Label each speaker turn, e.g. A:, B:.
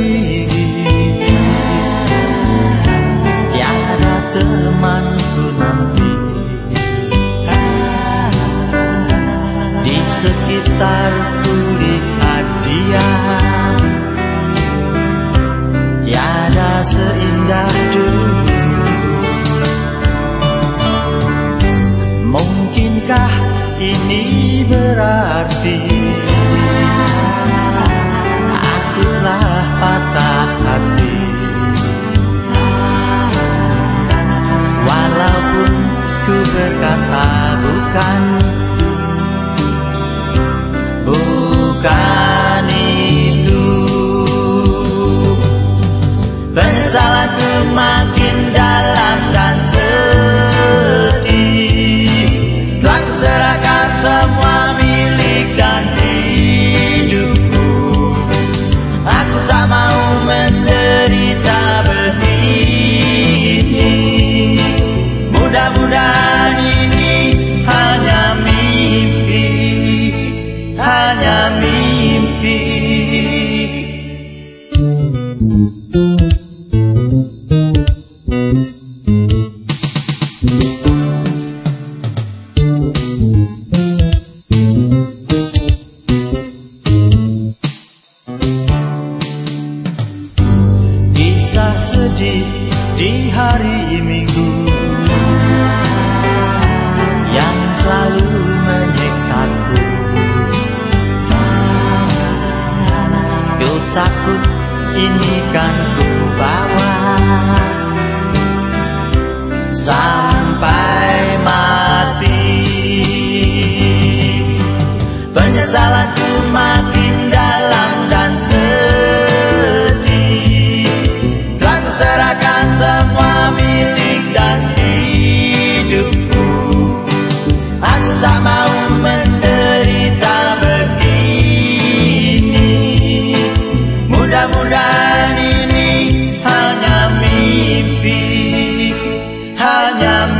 A: sendiri Tiada temanku nanti. Di sekitarku lihat dia Tiada seindah dulu Mungkinkah ini berarti berkata bukan Kisah sedih di hari Minggu Yang selalu menyiksaku. Ku takut ini kan ku bawa Sampai mati. Penyesalanku makin nhằm